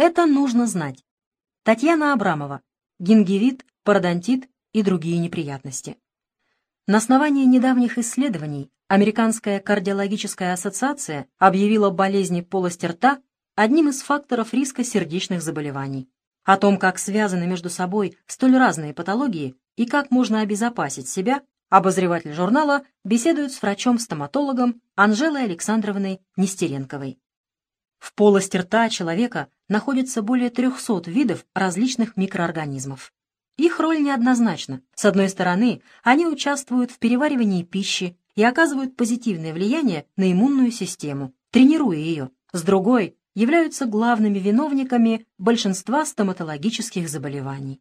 Это нужно знать. Татьяна Абрамова. Гингивит, пародонтит и другие неприятности. На основании недавних исследований Американская кардиологическая ассоциация объявила болезни полости рта одним из факторов риска сердечных заболеваний. О том, как связаны между собой столь разные патологии и как можно обезопасить себя, обозреватель журнала беседует с врачом-стоматологом Анжелой Александровной Нестеренковой. В полости рта человека находится более 300 видов различных микроорганизмов. Их роль неоднозначна. С одной стороны, они участвуют в переваривании пищи и оказывают позитивное влияние на иммунную систему, тренируя ее. С другой, являются главными виновниками большинства стоматологических заболеваний.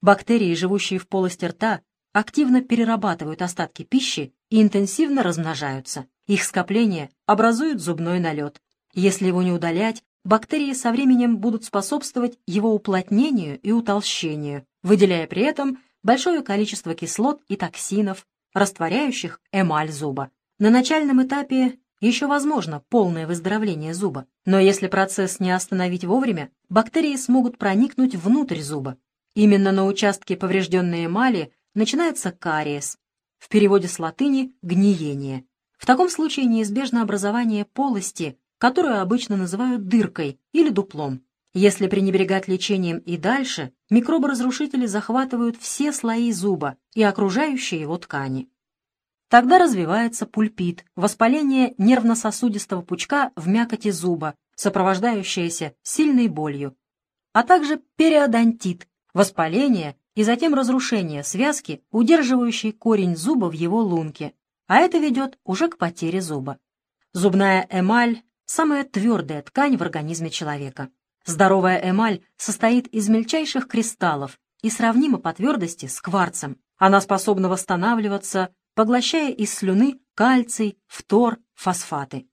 Бактерии, живущие в полости рта, активно перерабатывают остатки пищи и интенсивно размножаются. Их скопления образуют зубной налет. Если его не удалять, бактерии со временем будут способствовать его уплотнению и утолщению, выделяя при этом большое количество кислот и токсинов, растворяющих эмаль зуба. На начальном этапе еще возможно полное выздоровление зуба, но если процесс не остановить вовремя, бактерии смогут проникнуть внутрь зуба. Именно на участке поврежденной эмали начинается кариес, в переводе с латыни «гниение». В таком случае неизбежно образование полости, которую обычно называют дыркой или дуплом. Если пренебрегать лечением и дальше, микроборазрушители захватывают все слои зуба и окружающие его ткани. Тогда развивается пульпит, воспаление нервно-сосудистого пучка в мякоти зуба, сопровождающееся сильной болью, а также периодонтит, воспаление и затем разрушение связки, удерживающей корень зуба в его лунке, а это ведет уже к потере зуба. Зубная эмаль – самая твердая ткань в организме человека. Здоровая эмаль состоит из мельчайших кристаллов и сравнима по твердости с кварцем. Она способна восстанавливаться, поглощая из слюны кальций, фтор, фосфаты.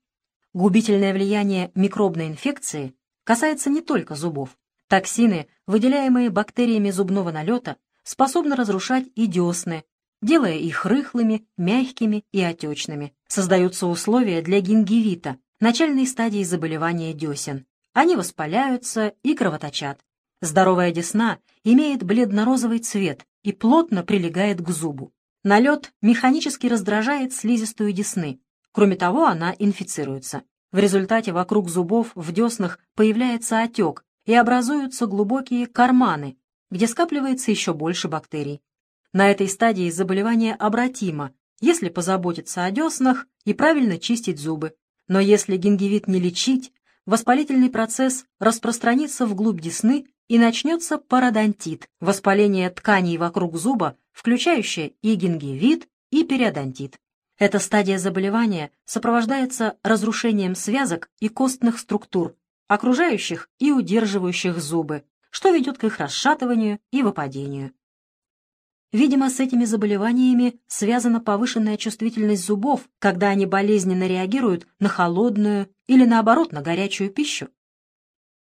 Губительное влияние микробной инфекции касается не только зубов. Токсины, выделяемые бактериями зубного налета, способны разрушать и десны, делая их рыхлыми, мягкими и отечными. Создаются условия для гингивита, начальной стадии заболевания десен. Они воспаляются и кровоточат. Здоровая десна имеет бледно-розовый цвет и плотно прилегает к зубу. Налет механически раздражает слизистую десны. Кроме того, она инфицируется. В результате вокруг зубов в деснах появляется отек и образуются глубокие карманы, где скапливается еще больше бактерий. На этой стадии заболевание обратимо, если позаботиться о деснах и правильно чистить зубы. Но если гингивит не лечить, воспалительный процесс распространится вглубь десны и начнется пародонтит, воспаление тканей вокруг зуба, включающее и гингивит, и периодонтит. Эта стадия заболевания сопровождается разрушением связок и костных структур, окружающих и удерживающих зубы, что ведет к их расшатыванию и выпадению. Видимо, с этими заболеваниями связана повышенная чувствительность зубов, когда они болезненно реагируют на холодную или, наоборот, на горячую пищу.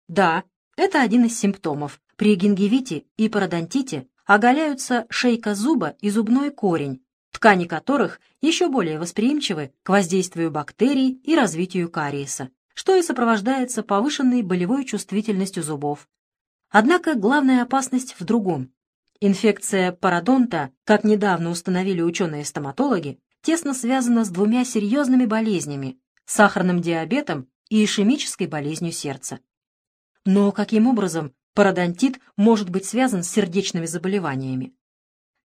Да, это один из симптомов. При гингивите и пародонтите оголяются шейка зуба и зубной корень, ткани которых еще более восприимчивы к воздействию бактерий и развитию кариеса, что и сопровождается повышенной болевой чувствительностью зубов. Однако главная опасность в другом. Инфекция пародонта, как недавно установили ученые-стоматологи, тесно связана с двумя серьезными болезнями – сахарным диабетом и ишемической болезнью сердца. Но каким образом пародонтит может быть связан с сердечными заболеваниями?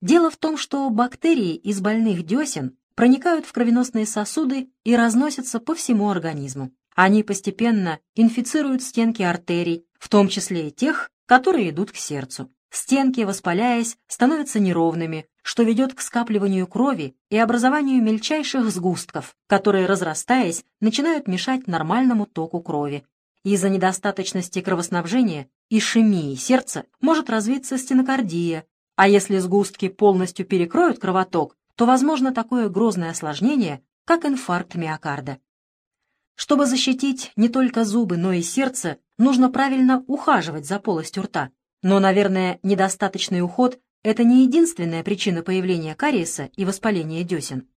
Дело в том, что бактерии из больных десен проникают в кровеносные сосуды и разносятся по всему организму. Они постепенно инфицируют стенки артерий, в том числе и тех, которые идут к сердцу. Стенки, воспаляясь, становятся неровными, что ведет к скапливанию крови и образованию мельчайших сгустков, которые, разрастаясь, начинают мешать нормальному току крови. Из-за недостаточности кровоснабжения ишемии сердца может развиться стенокардия, а если сгустки полностью перекроют кровоток, то возможно такое грозное осложнение, как инфаркт миокарда. Чтобы защитить не только зубы, но и сердце, нужно правильно ухаживать за полостью рта, но, наверное, недостаточный уход – это не единственная причина появления кариеса и воспаления десен.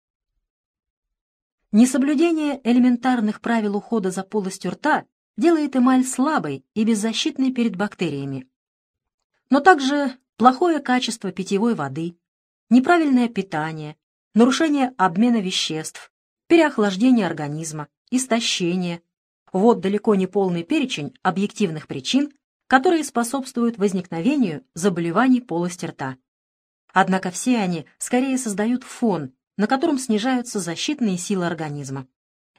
Несоблюдение элементарных правил ухода за полостью рта делает эмаль слабой и беззащитной перед бактериями. Но также плохое качество питьевой воды, неправильное питание, нарушение обмена веществ, переохлаждение организма, истощение. Вот далеко не полный перечень объективных причин, которые способствуют возникновению заболеваний полости рта. Однако все они скорее создают фон, на котором снижаются защитные силы организма.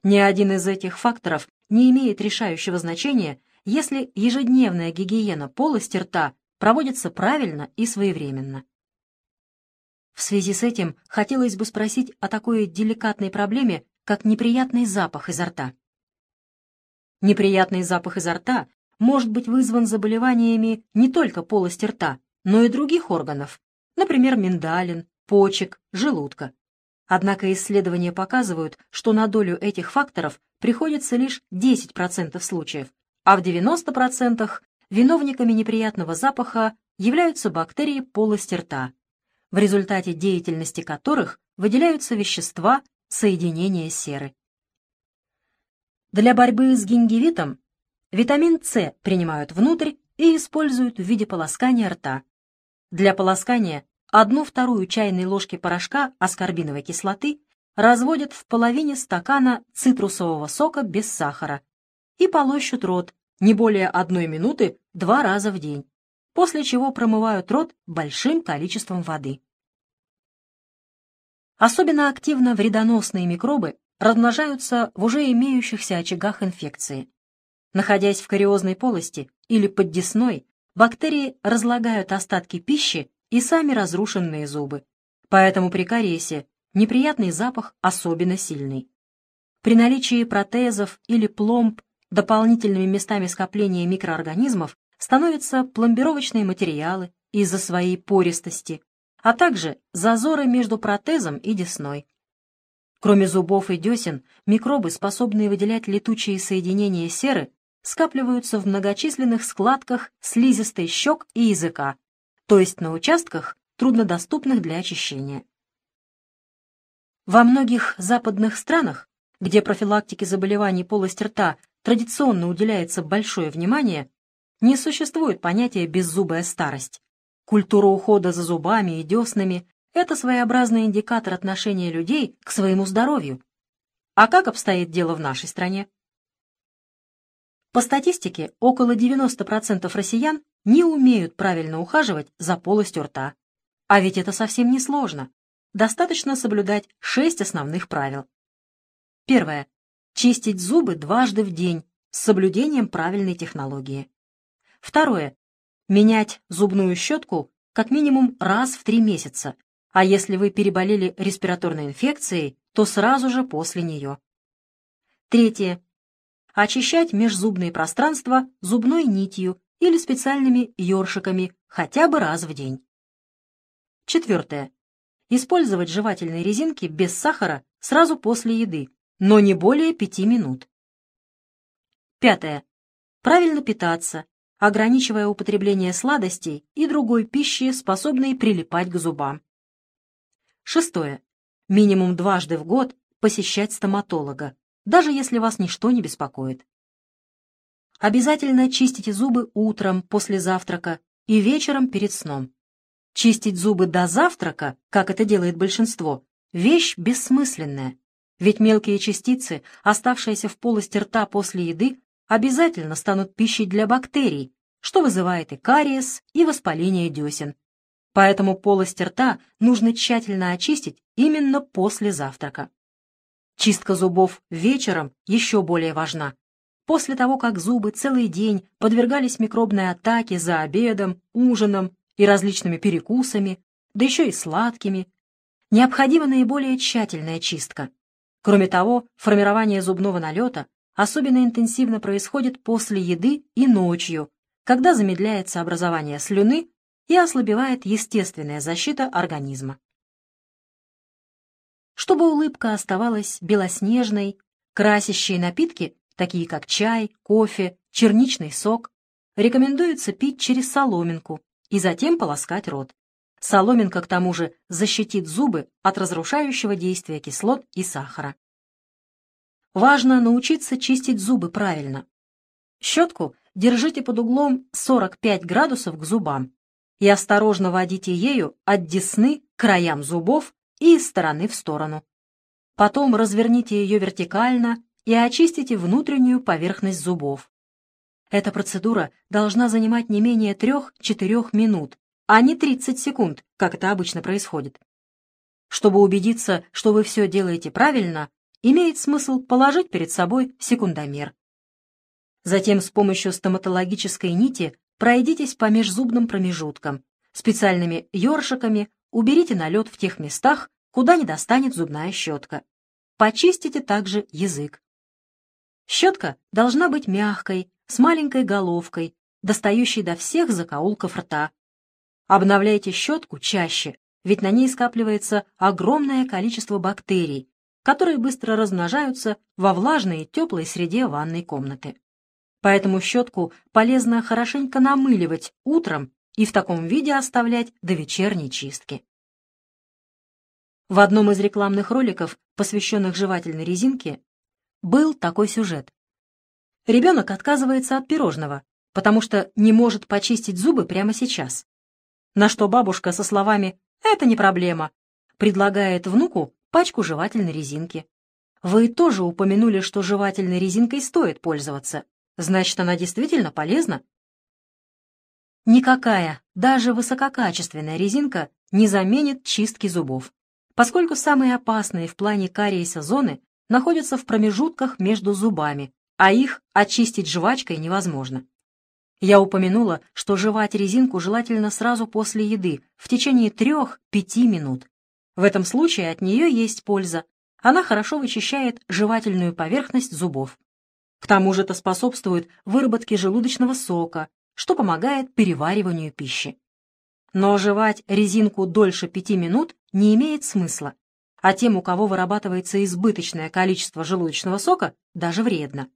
Ни один из этих факторов не имеет решающего значения, если ежедневная гигиена полости рта проводится правильно и своевременно. В связи с этим хотелось бы спросить о такой деликатной проблеме, как неприятный запах изо рта. Неприятный запах изо рта может быть вызван заболеваниями не только полости рта, но и других органов, например, миндалин, почек, желудка. Однако исследования показывают, что на долю этих факторов приходится лишь 10% случаев, а в 90% виновниками неприятного запаха являются бактерии полости рта, в результате деятельности которых выделяются вещества соединения серы. Для борьбы с гингивитом витамин С принимают внутрь и используют в виде полоскания рта. Для полоскания одну вторую чайной ложки порошка аскорбиновой кислоты разводят в половине стакана цитрусового сока без сахара и полощут рот не более одной минуты два раза в день, после чего промывают рот большим количеством воды. Особенно активно вредоносные микробы размножаются в уже имеющихся очагах инфекции. Находясь в кариозной полости или под десной, бактерии разлагают остатки пищи и сами разрушенные зубы. Поэтому при кариесе неприятный запах особенно сильный. При наличии протезов или пломб дополнительными местами скопления микроорганизмов становятся пломбировочные материалы из-за своей пористости, а также зазоры между протезом и десной. Кроме зубов и десен, микробы, способные выделять летучие соединения серы, скапливаются в многочисленных складках слизистой щек и языка, то есть на участках, труднодоступных для очищения. Во многих западных странах, где профилактике заболеваний полости рта традиционно уделяется большое внимание, не существует понятия «беззубая старость». Культура ухода за зубами и деснами – это своеобразный индикатор отношения людей к своему здоровью. А как обстоит дело в нашей стране? По статистике, около 90% россиян не умеют правильно ухаживать за полостью рта. А ведь это совсем не сложно. Достаточно соблюдать шесть основных правил. Первое. Чистить зубы дважды в день с соблюдением правильной технологии. Второе. Менять зубную щетку как минимум раз в три месяца, а если вы переболели респираторной инфекцией, то сразу же после нее. Третье. Очищать межзубные пространства зубной нитью или специальными ёршиками хотя бы раз в день. Четвертое. Использовать жевательные резинки без сахара сразу после еды, но не более пяти минут. Пятое. Правильно питаться, ограничивая употребление сладостей и другой пищи, способной прилипать к зубам. Шестое. Минимум дважды в год посещать стоматолога, даже если вас ничто не беспокоит. Обязательно чистите зубы утром после завтрака и вечером перед сном. Чистить зубы до завтрака, как это делает большинство, вещь бессмысленная, ведь мелкие частицы, оставшиеся в полости рта после еды, обязательно станут пищей для бактерий, что вызывает и кариес, и воспаление десен. Поэтому полость рта нужно тщательно очистить именно после завтрака. Чистка зубов вечером еще более важна, после того, как зубы целый день подвергались микробной атаке за обедом, ужином и различными перекусами, да еще и сладкими, необходима наиболее тщательная чистка. Кроме того, формирование зубного налета особенно интенсивно происходит после еды и ночью, когда замедляется образование слюны и ослабевает естественная защита организма. Чтобы улыбка оставалась белоснежной, красящие напитки такие как чай, кофе, черничный сок, рекомендуется пить через соломинку и затем полоскать рот. Соломинка, к тому же, защитит зубы от разрушающего действия кислот и сахара. Важно научиться чистить зубы правильно. Щетку держите под углом 45 градусов к зубам и осторожно водите ею от десны к краям зубов и из стороны в сторону. Потом разверните ее вертикально и очистите внутреннюю поверхность зубов. Эта процедура должна занимать не менее 3-4 минут, а не 30 секунд, как это обычно происходит. Чтобы убедиться, что вы все делаете правильно, имеет смысл положить перед собой секундомер. Затем с помощью стоматологической нити пройдитесь по межзубным промежуткам. Специальными ёршиками уберите налет в тех местах, куда не достанет зубная щетка. Почистите также язык. Щетка должна быть мягкой, с маленькой головкой, достающей до всех закоулков рта. Обновляйте щетку чаще, ведь на ней скапливается огромное количество бактерий, которые быстро размножаются во влажной и теплой среде ванной комнаты. Поэтому щетку полезно хорошенько намыливать утром и в таком виде оставлять до вечерней чистки. В одном из рекламных роликов, посвященных жевательной резинке, был такой сюжет. Ребенок отказывается от пирожного, потому что не может почистить зубы прямо сейчас. На что бабушка со словами «это не проблема» предлагает внуку пачку жевательной резинки. Вы тоже упомянули, что жевательной резинкой стоит пользоваться. Значит, она действительно полезна? Никакая, даже высококачественная резинка не заменит чистки зубов, поскольку самые опасные в плане кариеса зоны находятся в промежутках между зубами, а их очистить жвачкой невозможно. Я упомянула, что жевать резинку желательно сразу после еды, в течение 3-5 минут. В этом случае от нее есть польза. Она хорошо вычищает жевательную поверхность зубов. К тому же это способствует выработке желудочного сока, что помогает перевариванию пищи. Но жевать резинку дольше 5 минут не имеет смысла, а тем, у кого вырабатывается избыточное количество желудочного сока, даже вредно.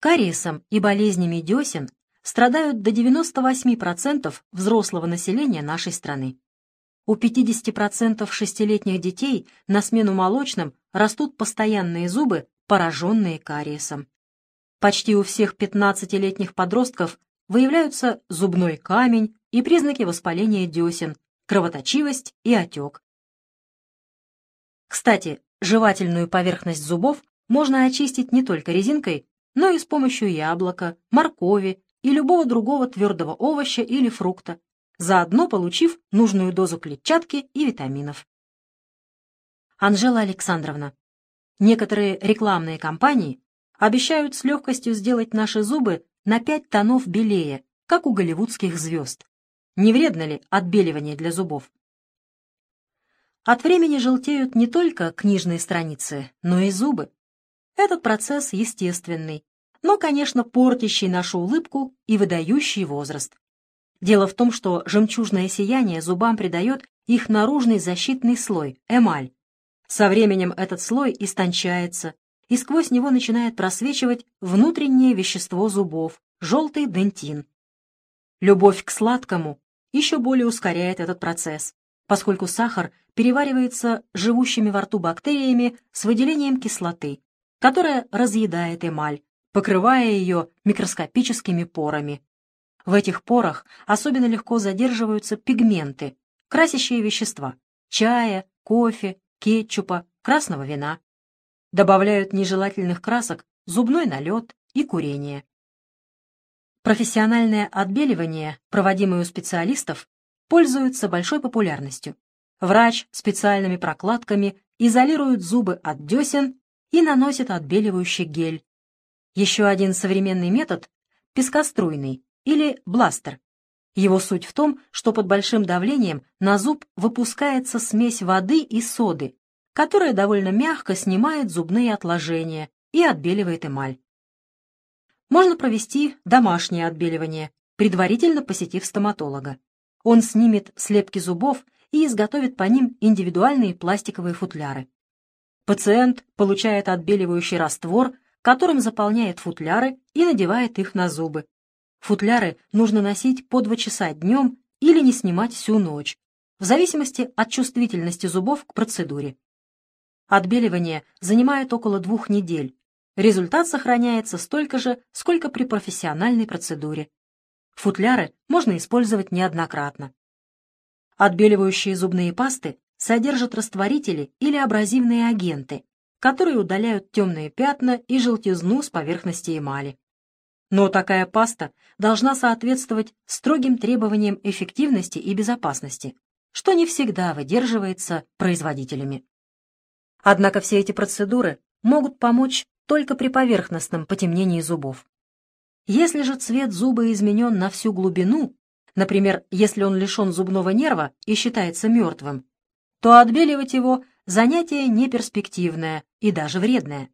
Кариесом и болезнями десен страдают до 98% взрослого населения нашей страны. У 50% шестилетних детей на смену молочным растут постоянные зубы, пораженные кариесом. Почти у всех 15-летних подростков выявляются зубной камень и признаки воспаления десен, кровоточивость и отек. Кстати, жевательную поверхность зубов можно очистить не только резинкой, но и с помощью яблока, моркови и любого другого твердого овоща или фрукта, заодно получив нужную дозу клетчатки и витаминов. Анжела Александровна, некоторые рекламные кампании обещают с легкостью сделать наши зубы на 5 тонов белее, как у голливудских звезд. Не вредно ли отбеливание для зубов? От времени желтеют не только книжные страницы, но и зубы. Этот процесс естественный, но, конечно, портящий нашу улыбку и выдающий возраст. Дело в том, что жемчужное сияние зубам придает их наружный защитный слой – эмаль. Со временем этот слой истончается, и сквозь него начинает просвечивать внутреннее вещество зубов – желтый дентин. Любовь к сладкому еще более ускоряет этот процесс, поскольку сахар переваривается живущими во рту бактериями с выделением кислоты, которая разъедает эмаль, покрывая ее микроскопическими порами. В этих порах особенно легко задерживаются пигменты, красящие вещества – чая, кофе, кетчупа, красного вина. Добавляют нежелательных красок зубной налет и курение. Профессиональное отбеливание, проводимое у специалистов, пользуется большой популярностью. Врач специальными прокладками изолирует зубы от десен и наносит отбеливающий гель. Еще один современный метод – пескоструйный или бластер. Его суть в том, что под большим давлением на зуб выпускается смесь воды и соды, которая довольно мягко снимает зубные отложения и отбеливает эмаль. Можно провести домашнее отбеливание, предварительно посетив стоматолога. Он снимет слепки зубов и изготовит по ним индивидуальные пластиковые футляры. Пациент получает отбеливающий раствор, которым заполняет футляры и надевает их на зубы. Футляры нужно носить по два часа днем или не снимать всю ночь, в зависимости от чувствительности зубов к процедуре. Отбеливание занимает около двух недель, результат сохраняется столько же, сколько при профессиональной процедуре. Футляры можно использовать неоднократно. Отбеливающие зубные пасты содержат растворители или абразивные агенты, которые удаляют темные пятна и желтизну с поверхности эмали. Но такая паста должна соответствовать строгим требованиям эффективности и безопасности, что не всегда выдерживается производителями. Однако все эти процедуры могут помочь только при поверхностном потемнении зубов. Если же цвет зуба изменен на всю глубину, например, если он лишен зубного нерва и считается мертвым, то отбеливать его – занятие неперспективное и даже вредное.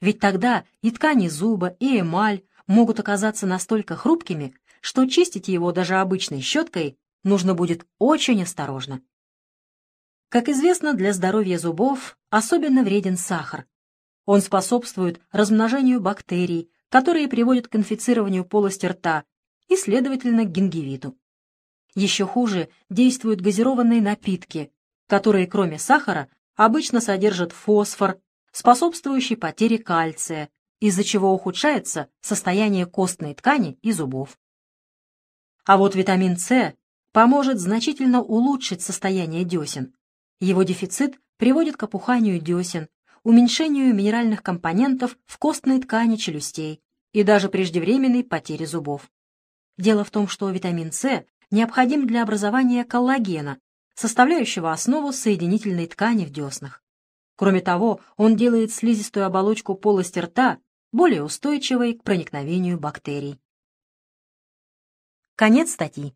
Ведь тогда и ткани зуба, и эмаль могут оказаться настолько хрупкими, что чистить его даже обычной щеткой нужно будет очень осторожно. Как известно, для здоровья зубов особенно вреден сахар. Он способствует размножению бактерий, которые приводят к инфицированию полости рта и, следовательно, к гингивиту. Еще хуже действуют газированные напитки, которые, кроме сахара, обычно содержат фосфор, способствующий потере кальция, из-за чего ухудшается состояние костной ткани и зубов. А вот витамин С поможет значительно улучшить состояние десен. Его дефицит приводит к опуханию десен, уменьшению минеральных компонентов в костной ткани челюстей и даже преждевременной потере зубов. Дело в том, что витамин С необходим для образования коллагена, составляющего основу соединительной ткани в деснах. Кроме того, он делает слизистую оболочку полости рта более устойчивой к проникновению бактерий. Конец статьи.